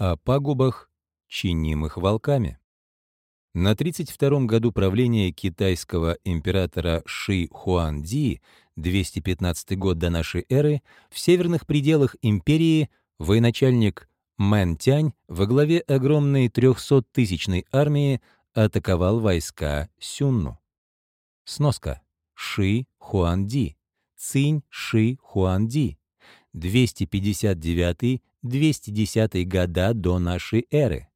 о пагубах, чинимых волками. На 32-м году правления китайского императора Ши Хуанди, 215 год до нашей эры, в северных пределах империи военачальник Мэн Тянь во главе огромной 300-тысячной армии атаковал войска Сюнну. Сноска. Ши Хуанди. Цинь Ши Хуанди. 259-210 года до нашей эры.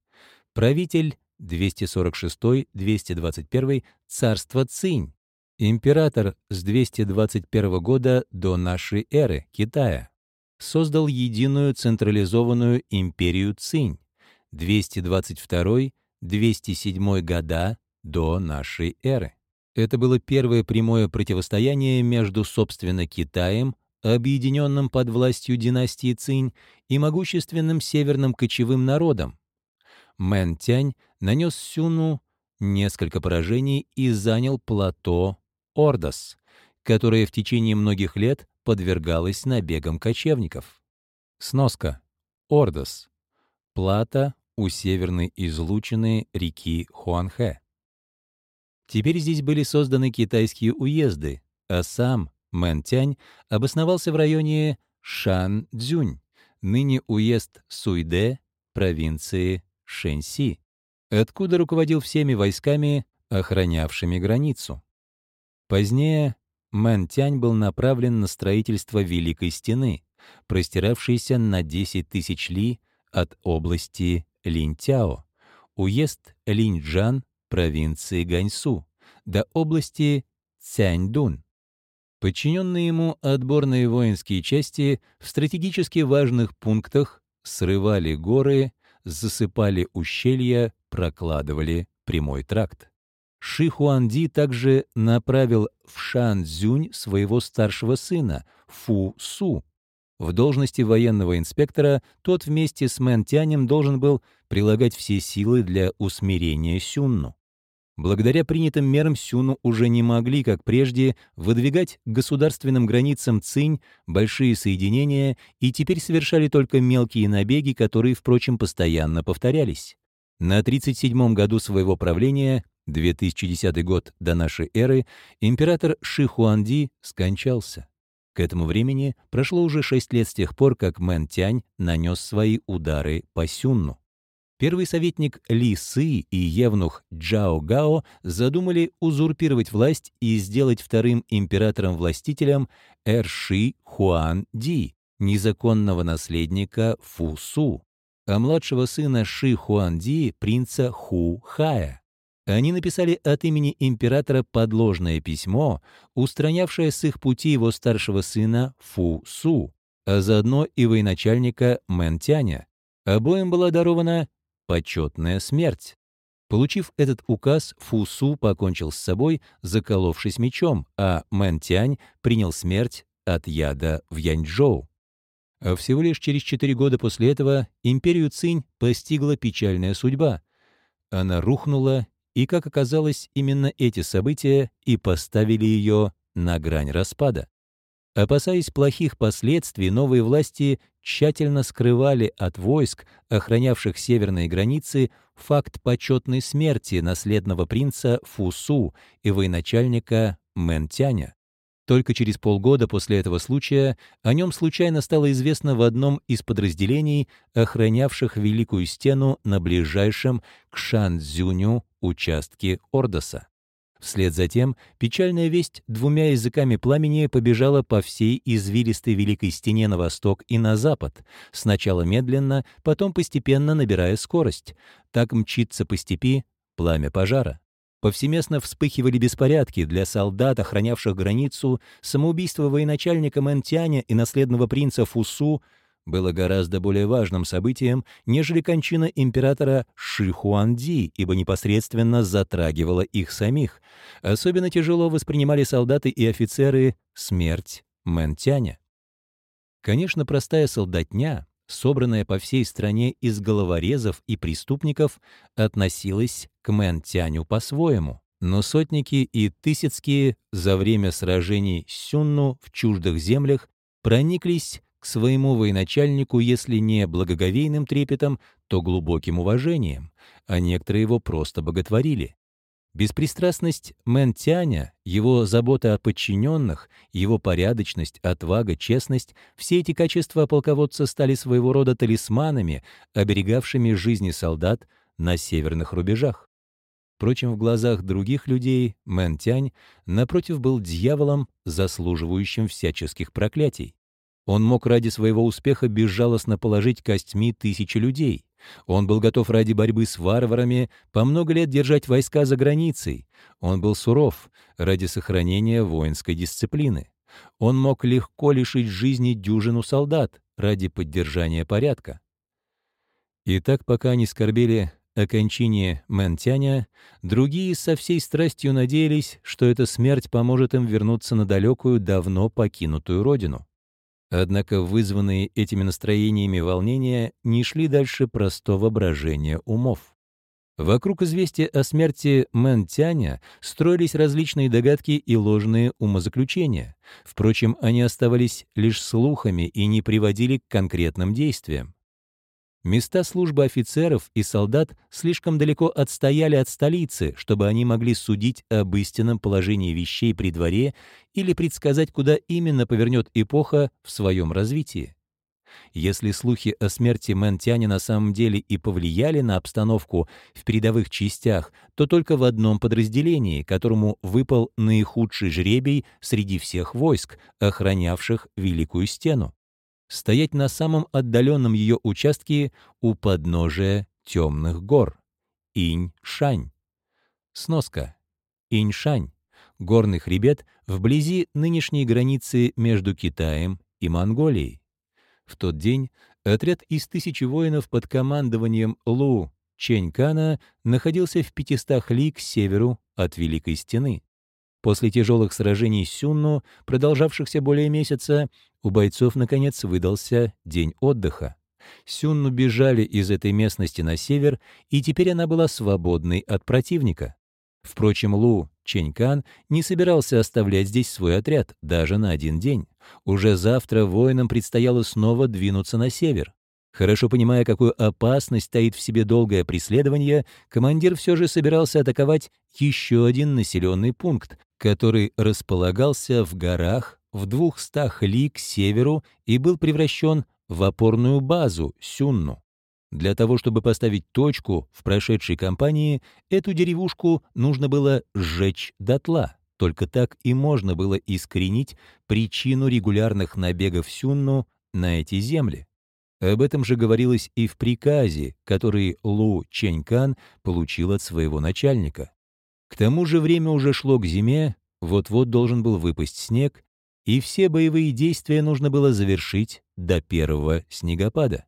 Правитель 246-221 царство Цинь. Император с 221 года до нашей эры Китая. Создал единую централизованную империю Цинь. 222-207 года до нашей эры. Это было первое прямое противостояние между, собственно, Китаем, объединенным под властью династии Цинь, и могущественным северным кочевым народом. Мэн Тянь нанес сюнну несколько поражений и занял плато Ордос, которое в течение многих лет подвергалось набегам кочевников. Сноска. Ордос. Плато у северной излучины реки Хуанхэ. Теперь здесь были созданы китайские уезды, а сам Мэн-Тянь обосновался в районе Шан-Дзюнь, ныне уезд Суйде, провинции Шэньси, откуда руководил всеми войсками, охранявшими границу. Позднее Мэн-Тянь был направлен на строительство Великой Стены, простиравшейся на 10 тысяч ли от области Линтяо, уезд Линьчжан провинции Ганьсу, до области Цяньдун. Подчиненные ему отборные воинские части в стратегически важных пунктах срывали горы, засыпали ущелья, прокладывали прямой тракт. Ши Хуанди также направил в Шанцзюнь своего старшего сына, Фу Су. В должности военного инспектора тот вместе с Мэн Тянем должен был прилагать все силы для усмирения Сюнну. Благодаря принятым мерам Сюну уже не могли, как прежде, выдвигать к государственным границам Цинь большие соединения и теперь совершали только мелкие набеги, которые, впрочем, постоянно повторялись. На 37-м году своего правления, 2010 год до нашей эры, император Ши Хуанди скончался. К этому времени прошло уже шесть лет с тех пор, как Мэн Тянь нанес свои удары по Сюнну. Первый советник Ли Сы и евнух Джао Гао задумали узурпировать власть и сделать вторым императором-властителем Эрши Хуан Ди, незаконного наследника Фу Су, а младшего сына Ши Хуан Ди, принца Ху Хая. Они написали от имени императора подложное письмо, устранявшее с их пути его старшего сына Фу Су, а заодно и военачальника Мэн Тяня. Обоим была дарована почетная смерть. Получив этот указ, Фусу покончил с собой, заколовшись мечом, а Мэн Тянь принял смерть от яда в Яньчжоу. А всего лишь через четыре года после этого империю Цинь постигла печальная судьба. Она рухнула, и, как оказалось, именно эти события и поставили ее на грань распада. Опасаясь плохих последствий, новые власти тщательно скрывали от войск, охранявших северные границы, факт почетной смерти наследного принца Фусу и военачальника Мэнтяня. Только через полгода после этого случая о нем случайно стало известно в одном из подразделений, охранявших Великую Стену на ближайшем к Шанцзюню участке Ордоса. Вслед за тем печальная весть двумя языками пламени побежала по всей извилистой Великой Стене на восток и на запад, сначала медленно, потом постепенно набирая скорость. Так мчится по степи пламя пожара. Повсеместно вспыхивали беспорядки для солдат, охранявших границу, самоубийство военачальника Мэнтяня и наследного принца Фусу — было гораздо более важным событием, нежели кончина императора Ши Хуанди, ибо непосредственно затрагивала их самих. Особенно тяжело воспринимали солдаты и офицеры смерть Мэнтяня. Конечно, простая солдатня, собранная по всей стране из головорезов и преступников, относилась к Мэнтяню по-своему. Но сотники и тысяцкие за время сражений Сюнну в чуждых землях прониклись к своему военачальнику, если не благоговейным трепетом, то глубоким уважением, а некоторые его просто боготворили. Беспристрастность Мэн-Тяня, его забота о подчиненных, его порядочность, отвага, честность — все эти качества полководца стали своего рода талисманами, оберегавшими жизни солдат на северных рубежах. Впрочем, в глазах других людей Мэн-Тянь, напротив, был дьяволом, заслуживающим всяческих проклятий. Он мог ради своего успеха безжалостно положить костьми тысячи людей. Он был готов ради борьбы с варварами по много лет держать войска за границей. Он был суров ради сохранения воинской дисциплины. Он мог легко лишить жизни дюжину солдат ради поддержания порядка. И так, пока они скорбели о кончине Мэнтяня, другие со всей страстью надеялись, что эта смерть поможет им вернуться на далекую, давно покинутую родину. Однако вызванные этими настроениями волнения не шли дальше простого брожения умов. Вокруг известия о смерти Мэн Тяня строились различные догадки и ложные умозаключения. Впрочем, они оставались лишь слухами и не приводили к конкретным действиям. Места службы офицеров и солдат слишком далеко отстояли от столицы, чтобы они могли судить об истинном положении вещей при дворе или предсказать, куда именно повернет эпоха в своем развитии. Если слухи о смерти Мэнтяня на самом деле и повлияли на обстановку в передовых частях, то только в одном подразделении, которому выпал наихудший жребий среди всех войск, охранявших Великую Стену стоять на самом отдаленном ее участке у подножия темных гор. Инь-Шань. Сноска. Инь-Шань. Горный хребет вблизи нынешней границы между Китаем и Монголией. В тот день отряд из тысячи воинов под командованием Лу Ченькана находился в 500 ли к северу от Великой Стены. После тяжелых сражений с Сюнну, продолжавшихся более месяца, у бойцов, наконец, выдался день отдыха. Сюнну бежали из этой местности на север, и теперь она была свободной от противника. Впрочем, Лу Ченькан не собирался оставлять здесь свой отряд даже на один день. Уже завтра воинам предстояло снова двинуться на север. Хорошо понимая, какую опасность таит в себе долгое преследование, командир все же собирался атаковать еще один населенный пункт, который располагался в горах в двухстах ли к северу и был превращен в опорную базу Сюнну. Для того, чтобы поставить точку в прошедшей кампании, эту деревушку нужно было сжечь дотла. Только так и можно было искоренить причину регулярных набегов Сюнну на эти земли. Об этом же говорилось и в приказе, который Лу Ченькан получил от своего начальника. К тому же время уже шло к зиме, вот-вот должен был выпасть снег, и все боевые действия нужно было завершить до первого снегопада.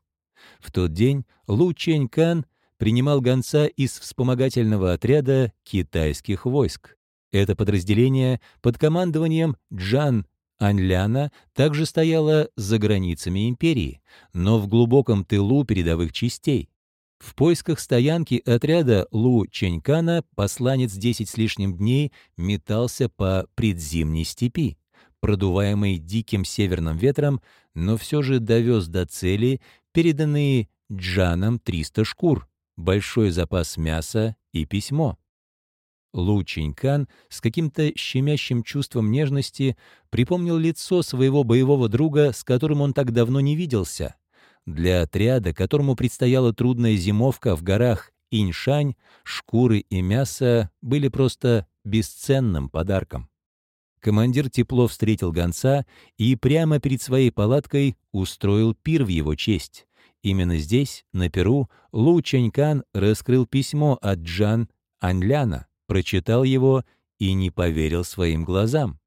В тот день Лу Чэнь-Кан принимал гонца из вспомогательного отряда китайских войск. Это подразделение под командованием Джан Аньляна также стояло за границами империи, но в глубоком тылу передовых частей. В поисках стоянки отряда Лу Ченькана посланец 10 с лишним дней метался по предзимней степи, продуваемой диким северным ветром, но все же довез до цели переданные Джаном 300 шкур, большой запас мяса и письмо. Лу Чинькан с каким-то щемящим чувством нежности припомнил лицо своего боевого друга, с которым он так давно не виделся — для отряда, которому предстояла трудная зимовка в горах Иньшань, шкуры и мясо были просто бесценным подарком. Командир тепло встретил гонца и прямо перед своей палаткой устроил пир в его честь. Именно здесь, на Перу, Лу Чанькан раскрыл письмо от Джан Аньляна, прочитал его и не поверил своим глазам.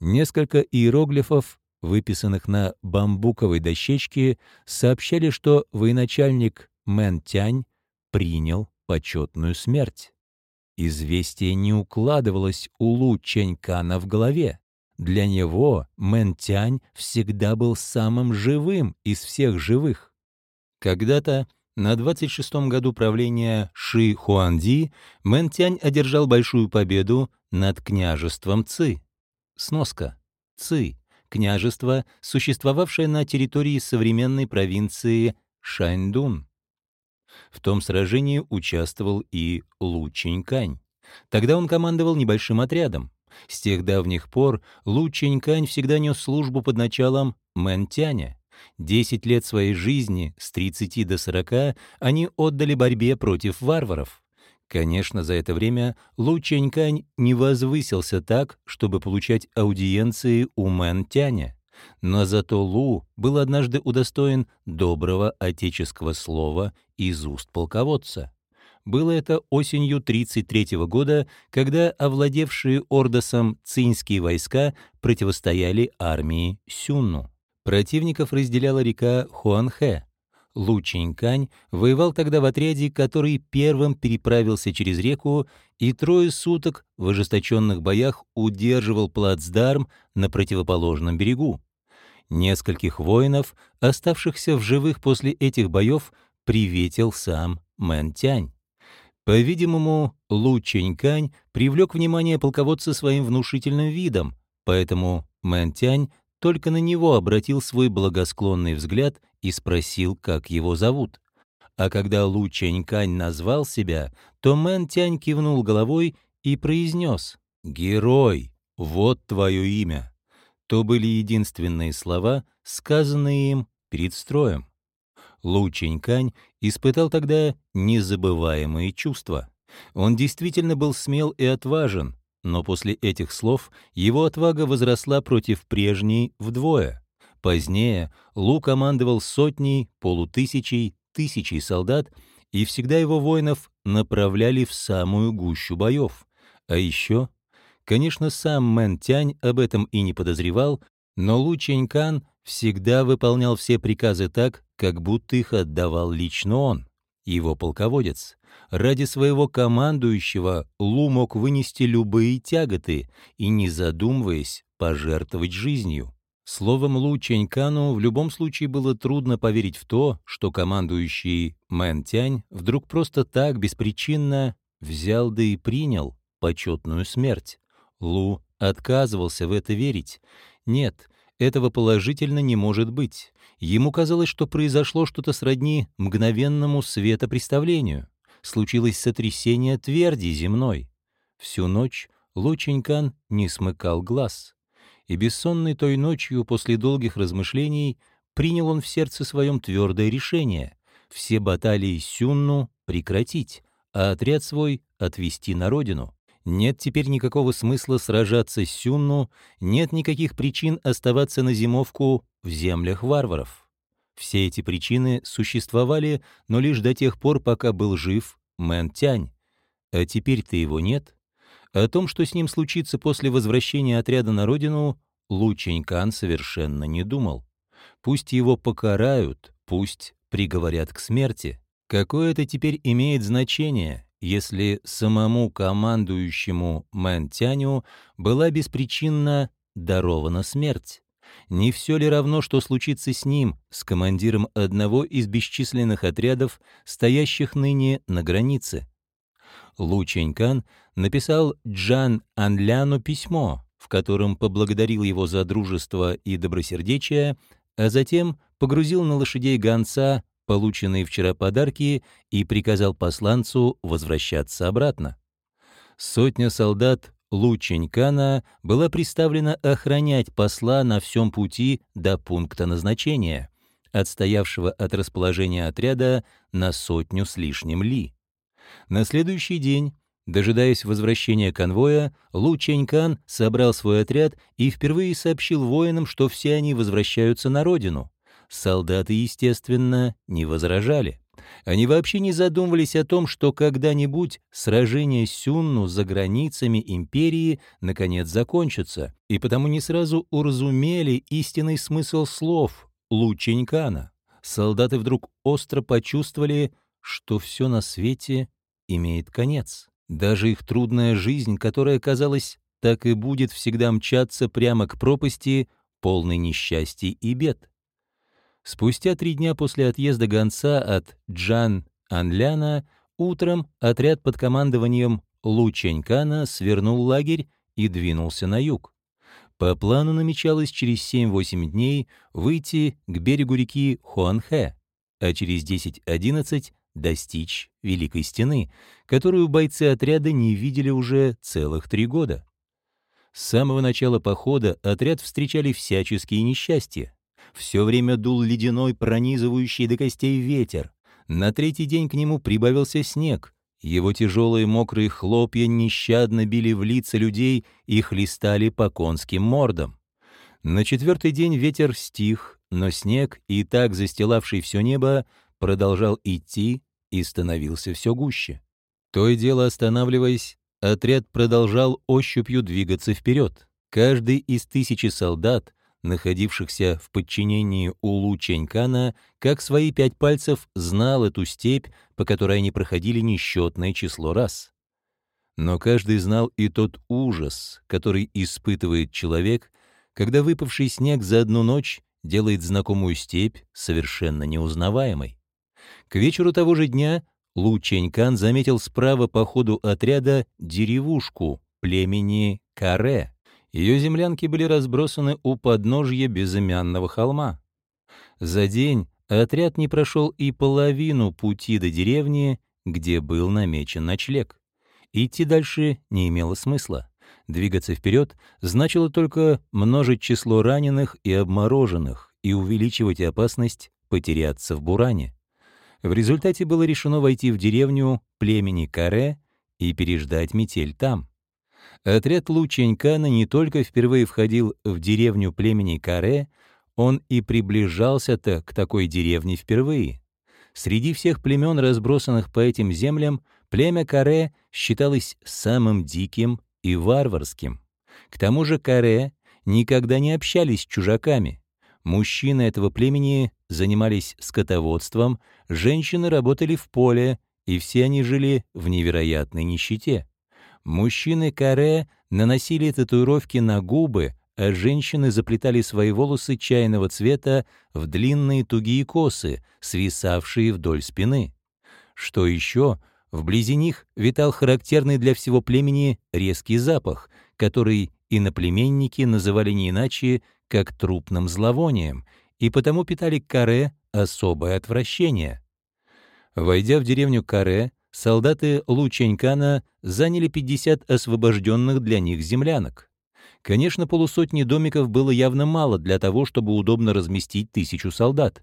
Несколько иероглифов выписанных на бамбуковой дощечке, сообщали, что военачальник Мэн Тянь принял почетную смерть. Известие не укладывалось у Лу Чэнькана в голове. Для него Мэн Тянь всегда был самым живым из всех живых. Когда-то на 26-м году правления Ши Хуанди Мэн Тянь одержал большую победу над княжеством Ци. Сноска. Ци княжество, существовавшее на территории современной провинции Шаньдун. В том сражении участвовал и Лу Чэнькан. Тогда он командовал небольшим отрядом. С тех давних пор Лу Чэнькан всегда нес службу под началом Мэн Тяня. Десять лет своей жизни, с 30 до 40, они отдали борьбе против варваров. Конечно, за это время Лу Чэнькан не возвысился так, чтобы получать аудиенции у Мэн Тяня. Но зато Лу был однажды удостоен доброго отеческого слова из уст полководца. Было это осенью 33 года, когда овладевшие Ордосом цинские войска противостояли армии Сюнну. Противников разделяла река Хуанхэ. Лу Чинькань воевал тогда в отряде, который первым переправился через реку и трое суток в ожесточенных боях удерживал плацдарм на противоположном берегу. Нескольких воинов, оставшихся в живых после этих боев, приветил сам Мэн Тянь. По-видимому, Лу Чэнькан привлек внимание полководца своим внушительным видом, поэтому Мэн Тянь только на него обратил свой благосклонный взгляд и спросил, как его зовут. А когда Лу Чэнькан назвал себя, то Мэн Тянь кивнул головой и произнес «Герой, вот твое имя». То были единственные слова, сказанные им перед строем. Лу Чэнькань испытал тогда незабываемые чувства. Он действительно был смел и отважен, но после этих слов его отвага возросла против прежней вдвое. Позднее Лу командовал сотней, полутысячей, тысячей солдат, и всегда его воинов направляли в самую гущу боев. А еще, конечно, сам Мэн Тянь об этом и не подозревал, но Лу Чэнькан всегда выполнял все приказы так, как будто их отдавал лично он, его полководец. Ради своего командующего Лу мог вынести любые тяготы и, не задумываясь, пожертвовать жизнью. Словом, Лу Чэнькану в любом случае было трудно поверить в то, что командующий Мэн Тянь вдруг просто так, беспричинно, взял да и принял почетную смерть. Лу отказывался в это верить. Нет, этого положительно не может быть. Ему казалось, что произошло что-то сродни мгновенному светопреставлению случилось сотрясение тверди земной. Всю ночь Лученькан не смыкал глаз. И бессонной той ночью, после долгих размышлений, принял он в сердце своем твердое решение — все баталии Сюнну прекратить, а отряд свой отвести на родину. Нет теперь никакого смысла сражаться с Сюнну, нет никаких причин оставаться на зимовку в землях варваров. Все эти причины существовали, но лишь до тех пор, пока был жив Мэн Тянь. А теперь-то его нет. О том, что с ним случится после возвращения отряда на родину, Лу Чэнькан совершенно не думал. Пусть его покарают, пусть приговорят к смерти. Какое это теперь имеет значение, если самому командующему Мэн Тяню была беспричинно дарована смерть? Не все ли равно, что случится с ним, с командиром одного из бесчисленных отрядов, стоящих ныне на границе? Лу Чэнькан написал Джан Анляну письмо, в котором поблагодарил его за дружество и добросердечие, а затем погрузил на лошадей гонца полученные вчера подарки и приказал посланцу возвращаться обратно. Сотня солдат Лученькана была приставлена охранять посла на всем пути до пункта назначения, отстоявшего от расположения отряда на сотню с лишним ли. На следующий день, дожидаясь возвращения конвоя, Лу Ченькан собрал свой отряд и впервые сообщил воинам, что все они возвращаются на родину. Солдаты, естественно, не возражали. Они вообще не задумывались о том, что когда-нибудь сражение Сюнну за границами империи наконец закончится, и потому не сразу уразумели истинный смысл слов Лученькана. Солдаты вдруг остро почувствовали, что все на свете имеет конец. Даже их трудная жизнь, которая, казалось, так и будет всегда мчаться прямо к пропасти, полной несчастий и бед. Спустя три дня после отъезда гонца от Джан Анляна утром отряд под командованием Лу Ченькана свернул лагерь и двинулся на юг. По плану намечалось через 7-8 дней выйти к берегу реки Хуанхэ, а через 10-11 достичь Великой Стены, которую бойцы отряда не видели уже целых три года. С самого начала похода отряд встречали всяческие несчастья. Все время дул ледяной, пронизывающий до костей ветер. На третий день к нему прибавился снег. Его тяжелые мокрые хлопья нещадно били в лица людей и хлестали по конским мордам. На четвертый день ветер стих, но снег, и так застилавший все небо, продолжал идти и становился все гуще. То и дело останавливаясь, отряд продолжал ощупью двигаться вперед. Каждый из тысячи солдат, находившихся в подчинении Улу Ченькана, как свои пять пальцев знал эту степь, по которой они проходили несчетное число раз. Но каждый знал и тот ужас, который испытывает человек, когда выпавший снег за одну ночь делает знакомую степь совершенно неузнаваемой. К вечеру того же дня Лу Ченькан заметил справа по ходу отряда деревушку племени Каре. Ее землянки были разбросаны у подножья безымянного холма. За день отряд не прошел и половину пути до деревни, где был намечен ночлег. Идти дальше не имело смысла. Двигаться вперед значило только множить число раненых и обмороженных и увеличивать опасность потеряться в буране. В результате было решено войти в деревню племени Каре и переждать метель там. Отряд Лученькана не только впервые входил в деревню племени Каре, он и приближался-то к такой деревне впервые. Среди всех племен, разбросанных по этим землям, племя Каре считалось самым диким и варварским. К тому же Каре никогда не общались с чужаками. Мужчины этого племени занимались скотоводством, женщины работали в поле, и все они жили в невероятной нищете. Мужчины каре наносили татуировки на губы, а женщины заплетали свои волосы чайного цвета в длинные тугие косы, свисавшие вдоль спины. Что еще, вблизи них витал характерный для всего племени резкий запах, который иноплеменники называли не иначе, как трупным зловонием, и потому питали Каре особое отвращение. Войдя в деревню Каре, солдаты Лученькана заняли 50 освобожденных для них землянок. Конечно, полусотни домиков было явно мало для того, чтобы удобно разместить тысячу солдат,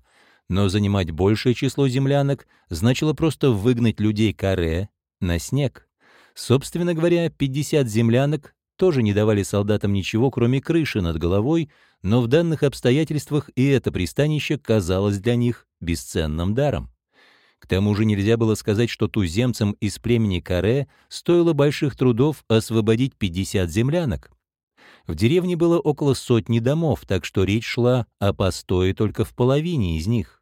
но занимать большее число землянок значило просто выгнать людей Каре на снег. Собственно говоря, 50 землянок тоже не давали солдатам ничего, кроме крыши над головой, но в данных обстоятельствах и это пристанище казалось для них бесценным даром. К тому же нельзя было сказать, что туземцам из племени Каре стоило больших трудов освободить 50 землянок. В деревне было около сотни домов, так что речь шла о постое только в половине из них.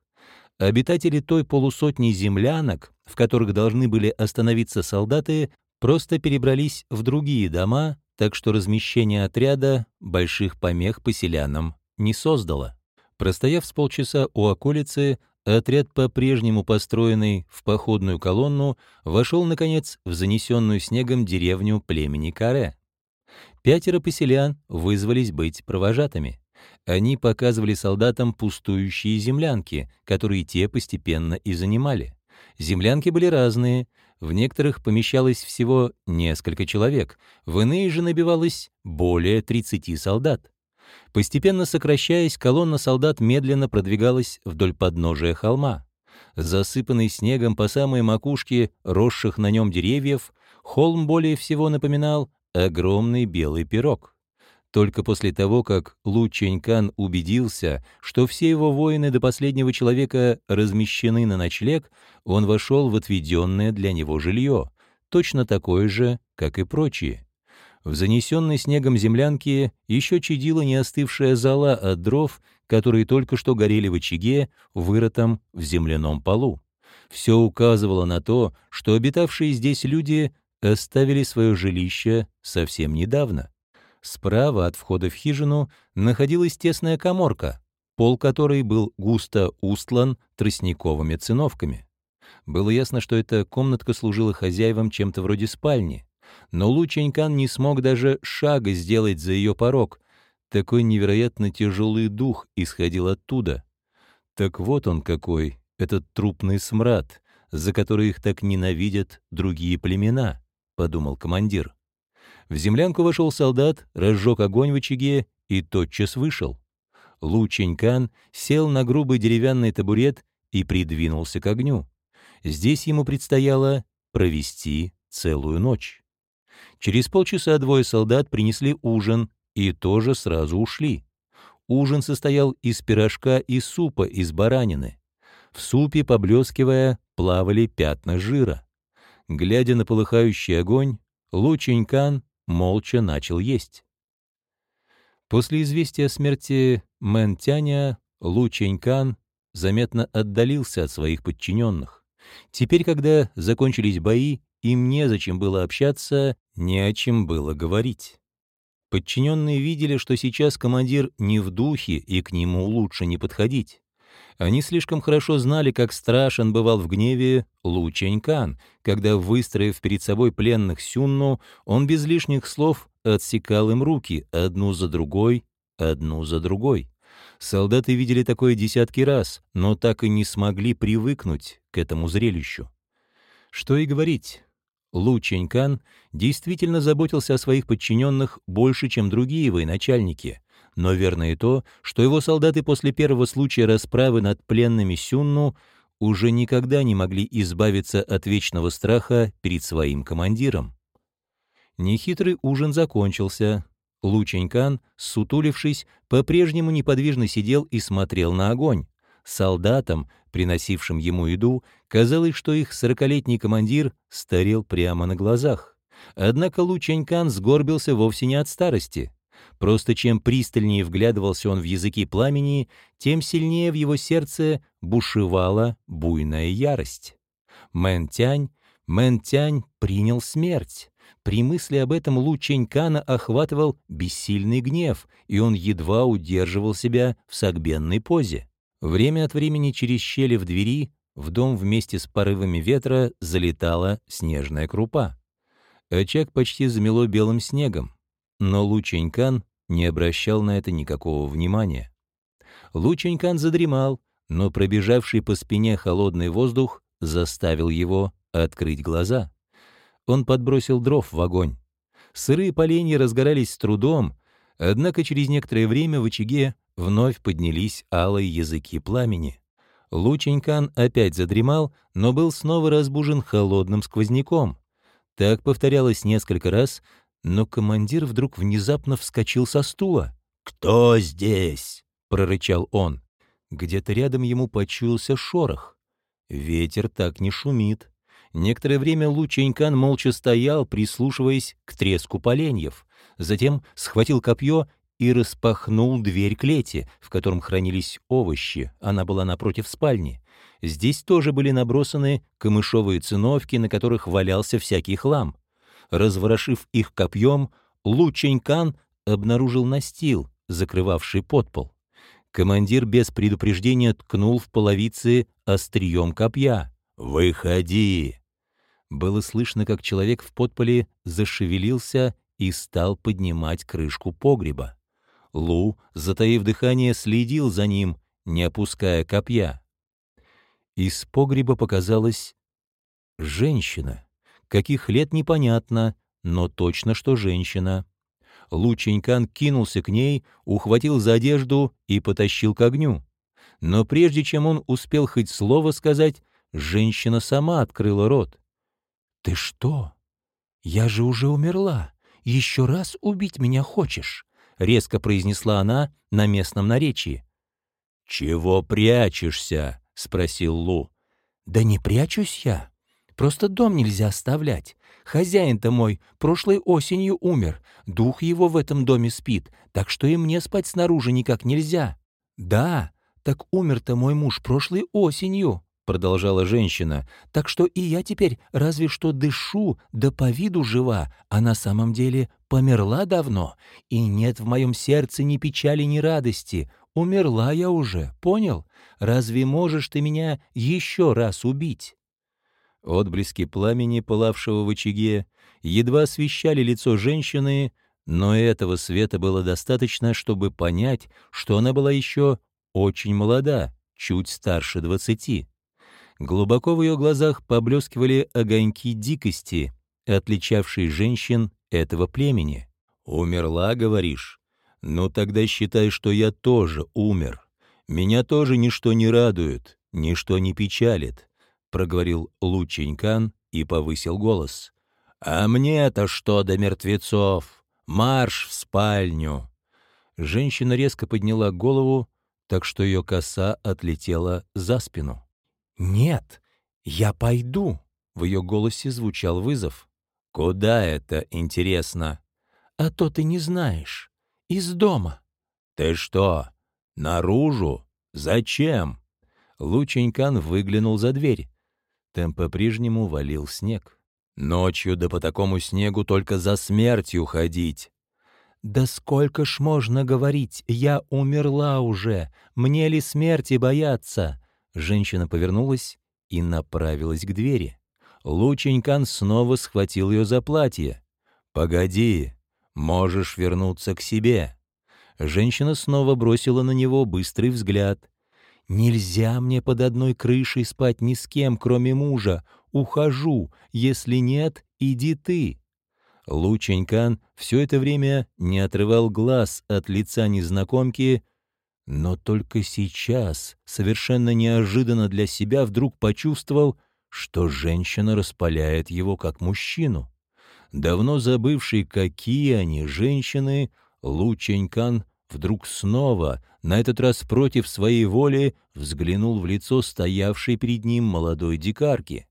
Обитатели той полусотни землянок, в которых должны были остановиться солдаты, просто перебрались в другие дома, так что размещение отряда больших помех поселянам не создало. Простояв с полчаса у околицы, отряд, по-прежнему построенный в походную колонну, вошел, наконец, в занесенную снегом деревню племени Каре. Пятеро поселян вызвались быть провожатыми. Они показывали солдатам пустующие землянки, которые те постепенно и занимали. Землянки были разные, в некоторых помещалось всего несколько человек, в иные же набивалось более 30 солдат. Постепенно сокращаясь, колонна солдат медленно продвигалась вдоль подножия холма. Засыпанный снегом по самой макушке росших на нем деревьев, холм более всего напоминал огромный белый пирог. Только после того, как Лу Ченькан убедился, что все его воины до последнего человека размещены на ночлег, он вошел в отведенное для него жилье, точно такое же, как и прочие. В занесенной снегом землянке еще чадила неостывшая зола от дров, которые только что горели в очаге, вырытом в земляном полу. Все указывало на то, что обитавшие здесь люди оставили свое жилище совсем недавно. Справа от входа в хижину находилась тесная коморка, пол которой был густо устлан тростниковыми циновками. Было ясно, что эта комнатка служила хозяевам чем-то вроде спальни, но Лу Ченькан не смог даже шага сделать за ее порог, Такой невероятно тяжелый дух исходил оттуда. Так вот он какой, этот трупный смрад, за который их так ненавидят другие племена, — подумал командир. В землянку вошел солдат, разжег огонь в очаге и тотчас вышел. Лу Ченькан сел на грубый деревянный табурет и придвинулся к огню. Здесь ему предстояло провести целую ночь. Через полчаса двое солдат принесли ужин и тоже сразу ушли. Ужин состоял из пирожка и супа из баранины. В супе, поблескивая, плавали пятна жира. Глядя на полыхающий огонь, Лу Ченькан молча начал есть. После известия о смерти Мэн Тяня Лу Ченькан заметно отдалился от своих подчиненных. Теперь, когда закончились бои, им незачем было общаться, не о чем было говорить. Подчиненные видели, что сейчас командир не в духе, и к нему лучше не подходить. Они слишком хорошо знали, как страшен бывал в гневе Лу Ченькан, когда, выстроив перед собой пленных Сюнну, он без лишних слов отсекал им руки, одну за другой, одну за другой. Солдаты видели такое десятки раз, но так и не смогли привыкнуть к этому зрелищу. Что и говорить, Лу Ченькан действительно заботился о своих подчиненных больше, чем другие военачальники. Но верно и то, что его солдаты после первого случая расправы над пленными Сюнну уже никогда не могли избавиться от вечного страха перед своим командиром. Нехитрый ужин закончился. Лученькан, сутулившись, по-прежнему неподвижно сидел и смотрел на огонь. Солдатам, приносившим ему еду, казалось, что их сорокалетний командир старел прямо на глазах. Однако Лу Чэнькан сгорбился вовсе не от старости. Просто чем пристальнее вглядывался он в языки пламени, тем сильнее в его сердце бушевала буйная ярость. Мэн Тянь, Мэн Тянь принял смерть. При мысли об этом Лу Чэнькана охватывал бессильный гнев, и он едва удерживал себя в согбенной позе. Время от времени через щели в двери в дом вместе с порывами ветра залетала снежная крупа. Очаг почти замело белым снегом, но Лу Ченькан не обращал на это никакого внимания. Лу Ченькан задремал, но пробежавший по спине холодный воздух заставил его открыть глаза. Он подбросил дров в огонь. Сырые поленья разгорались с трудом, однако через некоторое время в очаге вновь поднялись алые языки пламени. Лученькан опять задремал, но был снова разбужен холодным сквозняком. Так повторялось несколько раз, но командир вдруг внезапно вскочил со стула. «Кто здесь?» — прорычал он. Где-то рядом ему почуялся шорох. Ветер так не шумит. Некоторое время Лученькан молча стоял, прислушиваясь к треску поленьев. Затем схватил копье и распахнул дверь клети, в котором хранились овощи. Она была напротив спальни. Здесь тоже были набросаны камышовые циновки, на которых валялся всякий хлам. Разворошив их копьем, Лученькан обнаружил настил, закрывавший подпол. Командир без предупреждения ткнул в половицы острием копья. «Выходи!» Было слышно, как человек в подполе зашевелился и стал поднимать крышку погреба. Лу, затаив дыхание, следил за ним, не опуская копья. Из погреба показалась женщина. Каких лет непонятно, но точно, что женщина. Лученькан кинулся к ней, ухватил за одежду и потащил к огню. Но прежде чем он успел хоть слово сказать, женщина сама открыла рот. «Ты что? Я же уже умерла. Еще раз убить меня хочешь?» — резко произнесла она на местном наречии. «Чего прячешься?» — спросил Лу. «Да не прячусь я. Просто дом нельзя оставлять. Хозяин-то мой прошлой осенью умер, дух его в этом доме спит, так что и мне спать снаружи никак нельзя. Да, так умер-то мой муж прошлой осенью продолжала женщина, «так что и я теперь разве что дышу, да по виду жива, а на самом деле померла давно, и нет в моем сердце ни печали, ни радости. Умерла я уже, понял? Разве можешь ты меня еще раз убить?» Отблески пламени, пылавшего в очаге, едва освещали лицо женщины, но этого света было достаточно, чтобы понять, что она была еще очень молода, чуть старше двадцати. Глубоко в ее глазах поблескивали огоньки дикости, отличавшие женщин этого племени. «Умерла, говоришь? Ну тогда считай, что я тоже умер. Меня тоже ничто не радует, ничто не печалит», — проговорил Лученькан и повысил голос. «А мне-то что до мертвецов? Марш в спальню!» Женщина резко подняла голову, так что ее коса отлетела за спину. «Нет, я пойду!» — в ее голосе звучал вызов. «Куда это, интересно?» «А то ты не знаешь. Из дома». «Ты что, наружу? Зачем?» Лученькан выглянул за дверь. Там по-прежнему валил снег. Ночью да по такому снегу только за смертью ходить. «Да сколько ж можно говорить? Я умерла уже. Мне ли смерти бояться?» Женщина повернулась и направилась к двери. Лученькан снова схватил ее за платье. «Погоди, можешь вернуться к себе». Женщина снова бросила на него быстрый взгляд. «Нельзя мне под одной крышей спать ни с кем, кроме мужа ухожу, если нет, иди ты». Лученькан все это время не отрывал глаз от лица незнакомки, но только сейчас, совершенно неожиданно для себя, вдруг почувствовал, что женщина распаляет его как мужчину. Давно забывший, какие они, женщины, Лученькан вдруг снова, на этот раз против своей воли, взглянул в лицо стоявшей перед ним молодой дикарки.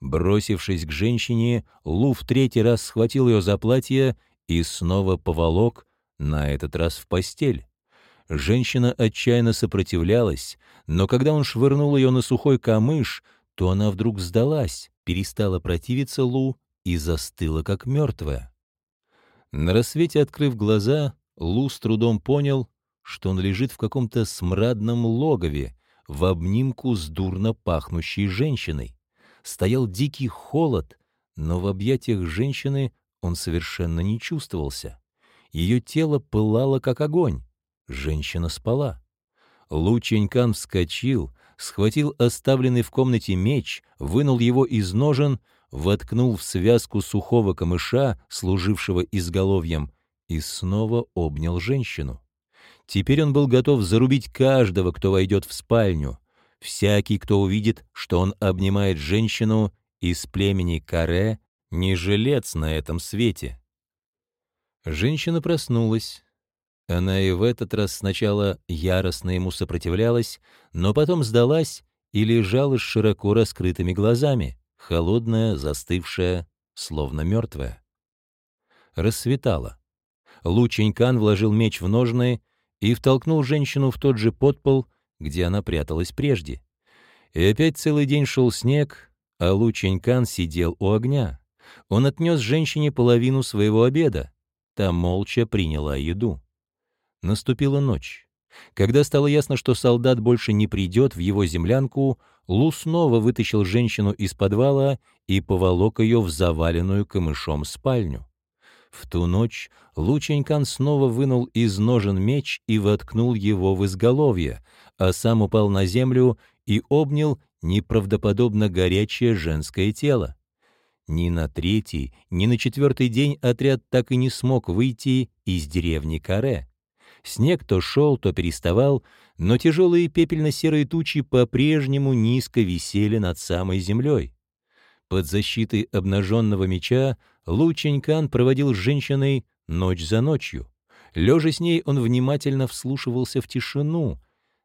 Бросившись к женщине, Лу в третий раз схватил ее за платье и снова поволок, на этот раз в постель. Женщина отчаянно сопротивлялась, но когда он швырнул ее на сухой камыш, то она вдруг сдалась, перестала противиться Лу и застыла, как мертвая. На рассвете, открыв глаза, Лу с трудом понял, что он лежит в каком-то смрадном логове, в обнимку с дурно пахнущей женщиной стоял дикий холод, но в объятиях женщины он совершенно не чувствовался. Ее тело пылало, как огонь. Женщина спала. Лученькан вскочил, схватил оставленный в комнате меч, вынул его из ножен, воткнул в связку сухого камыша, служившего изголовьем, и снова обнял женщину. Теперь он был готов зарубить каждого, кто войдет в спальню, Всякий, кто увидит, что он обнимает женщину из племени Каре, не жилец на этом свете. Женщина проснулась. Она и в этот раз сначала яростно ему сопротивлялась, но потом сдалась и лежала с широко раскрытыми глазами, холодная, застывшая, словно мертвая. Рассветало. Лученькан вложил меч в ножны и втолкнул женщину в тот же подпол, где она пряталась прежде. И опять целый день шел снег, а Лученькан сидел у огня. Он отнес женщине половину своего обеда. Та молча приняла еду. Наступила ночь. Когда стало ясно, что солдат больше не придет в его землянку, Лу снова вытащил женщину из подвала и поволок ее в заваленную камышом спальню. В ту ночь Лученькан снова вынул из ножен меч и воткнул его в изголовье, а сам упал на землю и обнял неправдоподобно горячее женское тело. Ни на третий, ни на четвертый день отряд так и не смог выйти из деревни Каре. Снег то шел, то переставал, но тяжелые пепельно-серые тучи по-прежнему низко висели над самой землей. Под защитой обнаженного меча Лученькан проводил с женщиной ночь за ночью. Лежа с ней, он внимательно вслушивался в тишину,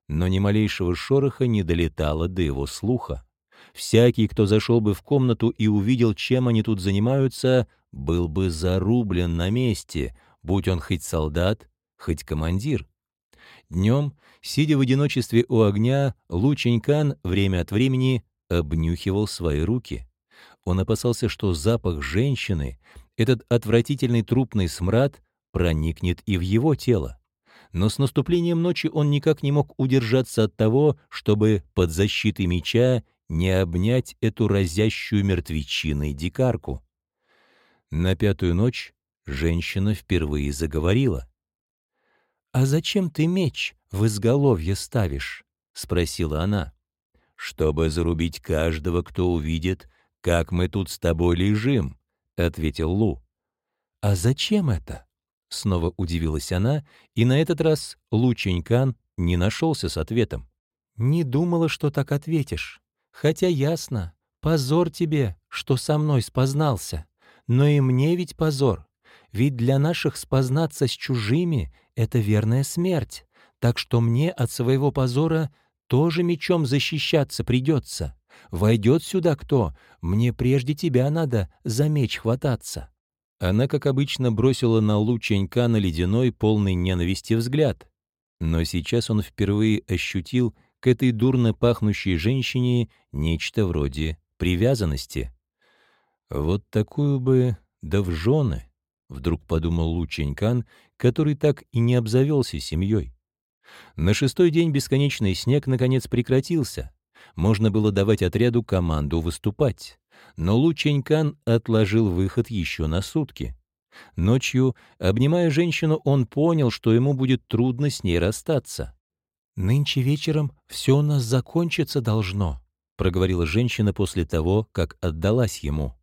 но ни малейшего шороха не долетало до его слуха. Всякий, кто зашел бы в комнату и увидел, чем они тут занимаются, был бы зарублен на месте, будь он хоть солдат, хоть командир. Днем, сидя в одиночестве у огня, Лученькан время от времени обнюхивал свои руки. Он опасался, что запах женщины, этот отвратительный трупный смрад, проникнет и в его тело. Но с наступлением ночи он никак не мог удержаться от того, чтобы под защитой меча не обнять эту разящую мертвечиной дикарку. На пятую ночь женщина впервые заговорила. «А зачем ты меч в изголовье ставишь?» — спросила она. «Чтобы зарубить каждого, кто увидит, как мы тут с тобой лежим», — ответил Лу. «А зачем это?» — снова удивилась она, и на этот раз Лу Ченькан не нашелся с ответом. «Не думала, что так ответишь. Хотя ясно, позор тебе, что со мной спознался. Но и мне ведь позор. Ведь для наших спознаться с чужими — это верная смерть. Так что мне от своего позора тоже мечом защищаться придется. Войдет сюда кто, мне прежде тебя надо за меч хвататься». Она, как обычно, бросила на Лу Ченька на ледяной, полный ненависти взгляд. Но сейчас он впервые ощутил к этой дурно пахнущей женщине нечто вроде привязанности. Вот такую бы да в жены, вдруг подумал Лу Ченькан, который так и не обзавелся семьей. На шестой день бесконечный снег наконец прекратился. Можно было давать отряду команду выступать. Но Лу Ченькан отложил выход еще на сутки. Ночью, обнимая женщину, он понял, что ему будет трудно с ней расстаться. «Нынче вечером все у нас закончиться должно», — проговорила женщина после того, как отдалась ему.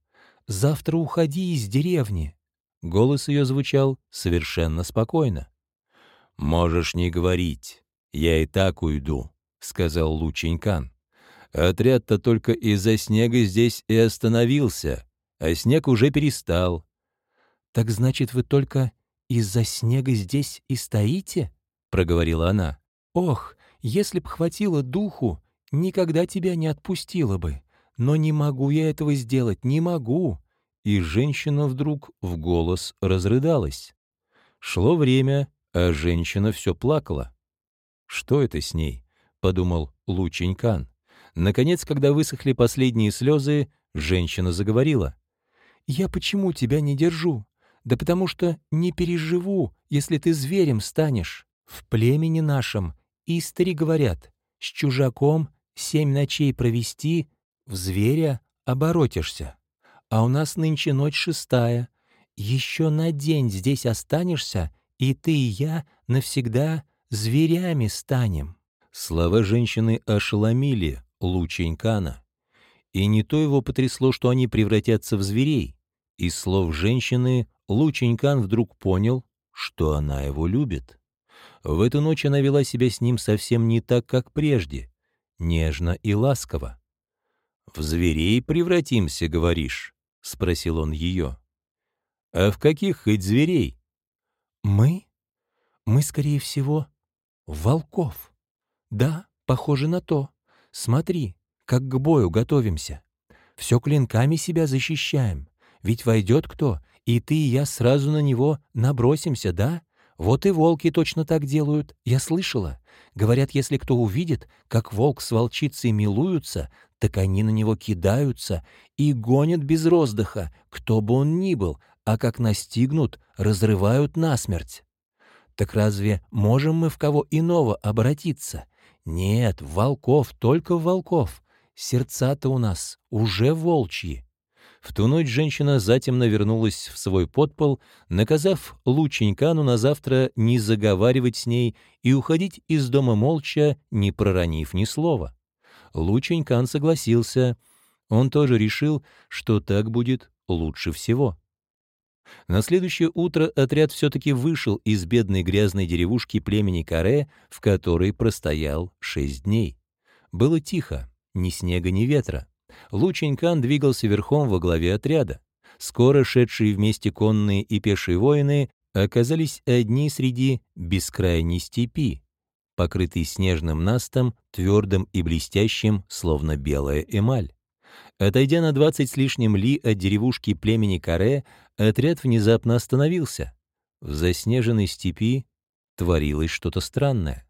«Завтра уходи из деревни». Голос ее звучал совершенно спокойно. «Можешь не говорить, я и так уйду», — сказал Лученькан. «Отряд-то только из-за снега здесь и остановился, а снег уже перестал». «Так значит, вы только из-за снега здесь и стоите?» — проговорила она. «Ох, если б хватило духу, никогда тебя не отпустила бы. Но не могу я этого сделать, не могу!» И женщина вдруг в голос разрыдалась. Шло время, а женщина все плакала. «Что это с ней?» — подумал Лученькан. Наконец, когда высохли последние слезы, женщина заговорила. «Я почему тебя не держу? Да потому что не переживу, если ты зверем станешь. В племени нашем истори говорят, с чужаком семь ночей провести, в зверя оборотишься. А у нас нынче ночь шестая. Еще на день здесь останешься, и ты и я навсегда зверями станем». Слова женщины ошеломили Лученькана. И не то его потрясло, что они превратятся в зверей. Из слов женщины Лученькан вдруг понял, что она его любит. В эту ночь она вела себя с ним совсем не так, как прежде, нежно и ласково. «В зверей превратимся, говоришь?» — спросил он ее. «А в каких хоть зверей?» «Мы? Мы, скорее всего, волков. Да, похоже на то. Смотри, как к бою готовимся. Все клинками себя защищаем. Ведь войдет кто, и ты и я сразу на него набросимся, да? Вот и волки точно так делают, я слышала. Говорят, если кто увидит, как волк с волчицей милуются, так они на него кидаются и гонят без роздыха, кто бы он ни был, а как настигнут, разрывают насмерть. Так разве можем мы в кого иного обратиться? Нет, волков, только волков. Сердца-то у нас уже волчьи. В ту ночь женщина затемно вернулась в свой подпол, наказав Лученькану на завтра не заговаривать с ней и уходить из дома молча, не проронив ни слова. Лученькан согласился. Он тоже решил, что так будет лучше всего. На следующее утро отряд все-таки вышел из бедной грязной деревушки племени Каре, в которой простоял шесть дней. Было тихо, ни снега, ни ветра. Лученькан двигался верхом во главе отряда. Скоро шедшие вместе конные и пешие воины оказались одни среди бескрайней степи, покрытой снежным настом, твердым и блестящим, словно белая эмаль. Отойдя на двадцать с лишним ли от деревушки племени Каре, отряд внезапно остановился. В заснеженной степи творилось что-то странное.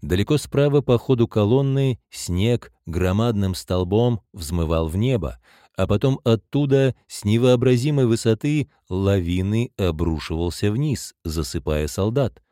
Далеко справа по ходу колонны снег громадным столбом взмывал в небо, а потом оттуда с невообразимой высоты лавины обрушивался вниз, засыпая солдат.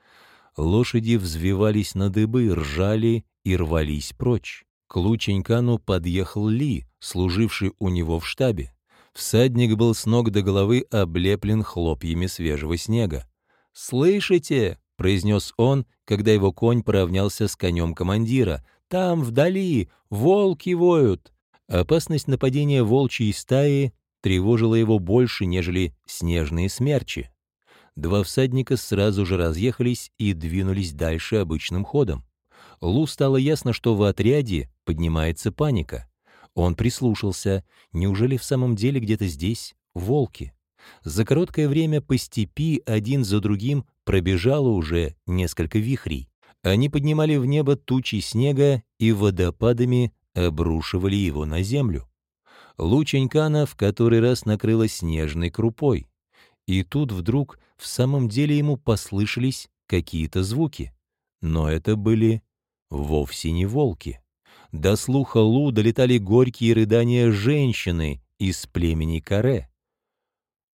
Лошади взвивались на дыбы, ржали и рвались прочь. К Лученькану подъехал Ли, служивший у него в штабе. Всадник был с ног до головы облеплен хлопьями свежего снега. «Слышите?» — произнес он, когда его конь поравнялся с конем командира. «Там, вдали, волки воют!» Опасность нападения волчьей стаи тревожила его больше, нежели снежные смерчи. Два всадника сразу же разъехались и двинулись дальше обычным ходом. Лу стало ясно, что в отряде поднимается паника. Он прислушался. Неужели в самом деле где-то здесь волки? За короткое время по степи один за другим пробежало уже несколько вихрей. Они поднимали в небо тучи снега и водопадами обрушивали его на землю. Лученькана в который раз накрыла снежной крупой. И тут вдруг в самом деле ему послышались какие-то звуки. Но это были вовсе не волки. До слуха Лу долетали горькие рыдания женщины из племени Каре.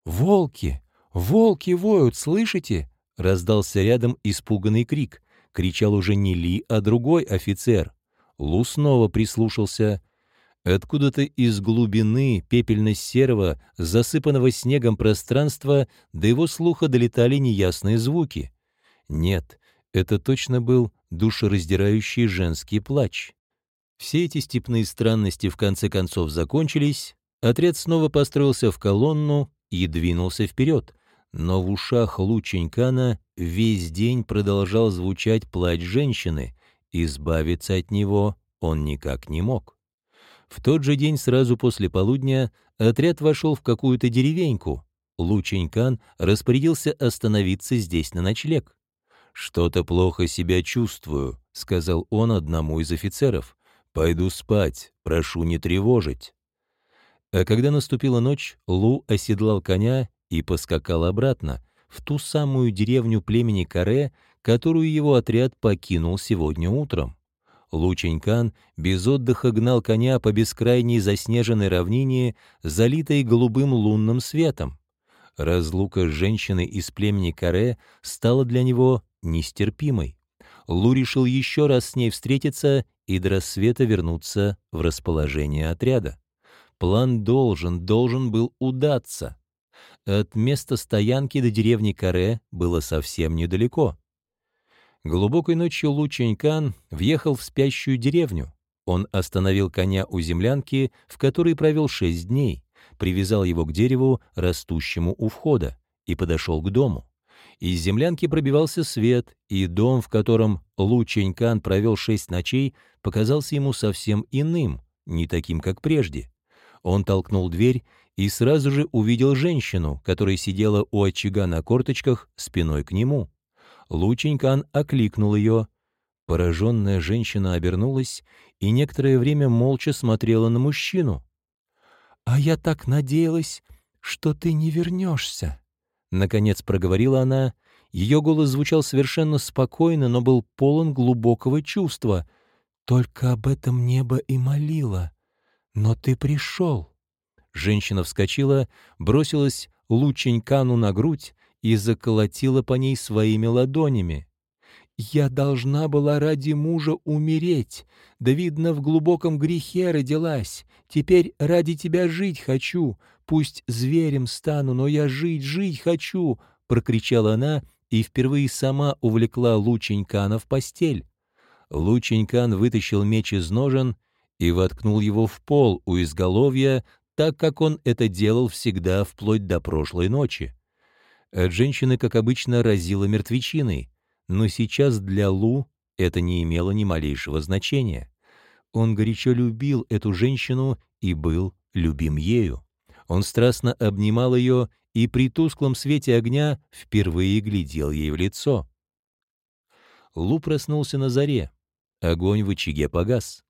«Волки! Волки воют, слышите?» — раздался рядом испуганный крик. Кричал уже не Ли, а другой офицер. Лу снова прислушался. Откуда-то из глубины пепельно-серого, засыпанного снегом пространства до его слуха долетали неясные звуки. Нет, это точно был душераздирающий женский плач. Все эти степные странности в конце концов закончились, отряд снова построился в колонну и двинулся вперед, но в ушах Лученькана весь день продолжал звучать плач женщины, избавиться от него он никак не мог. В тот же день, сразу после полудня, отряд вошел в какую-то деревеньку. Лученькан распорядился остановиться здесь на ночлег. «Что-то плохо себя чувствую», — сказал он одному из офицеров. «Пойду спать, прошу не тревожить». А когда наступила ночь, Лу оседлал коня и поскакал обратно, в ту самую деревню племени Каре, которую его отряд покинул сегодня утром. Лученькан без отдыха гнал коня по бескрайней заснеженной равнине, залитой голубым лунным светом. Разлука с женщиной из племени Каре стала для него нестерпимой. Лу решил еще раз с ней встретиться и до рассвета вернуться в расположение отряда. План должен, должен был удаться. От места стоянки до деревни Каре было совсем недалеко. Глубокой ночью Лу Ченькан въехал в спящую деревню. Он остановил коня у землянки, в которой провел шесть дней, привязал его к дереву, растущему у входа, и подошел к дому. Из землянки пробивался свет, и дом, в котором Лу Ченькан провел шесть ночей, показался ему совсем иным, не таким, как прежде. Он толкнул дверь и сразу же увидел женщину, которая сидела у очага на корточках спиной к нему. Лученькан окликнул ее. Пораженная женщина обернулась и некоторое время молча смотрела на мужчину. «А я так надеялась, что ты не вернешься», — наконец проговорила она. Ее голос звучал совершенно спокойно, но был полон глубокого чувства. «Только об этом небо и молила. «Но ты пришел!» Женщина вскочила, бросилась Лученькану на грудь и заколотила по ней своими ладонями. «Я должна была ради мужа умереть, да, видно, в глубоком грехе родилась. Теперь ради тебя жить хочу, пусть зверем стану, но я жить, жить хочу!» — прокричала она и впервые сама увлекла Лученькана в постель. Лученькан вытащил меч из ножен и воткнул его в пол у изголовья, так как он это делал всегда вплоть до прошлой ночи. От женщины, как обычно, разило мертвечиной, но сейчас для Лу это не имело ни малейшего значения. Он горячо любил эту женщину и был любим ею. Он страстно обнимал ее и при тусклом свете огня впервые глядел ей в лицо. Лу проснулся на заре. Огонь в очаге погас.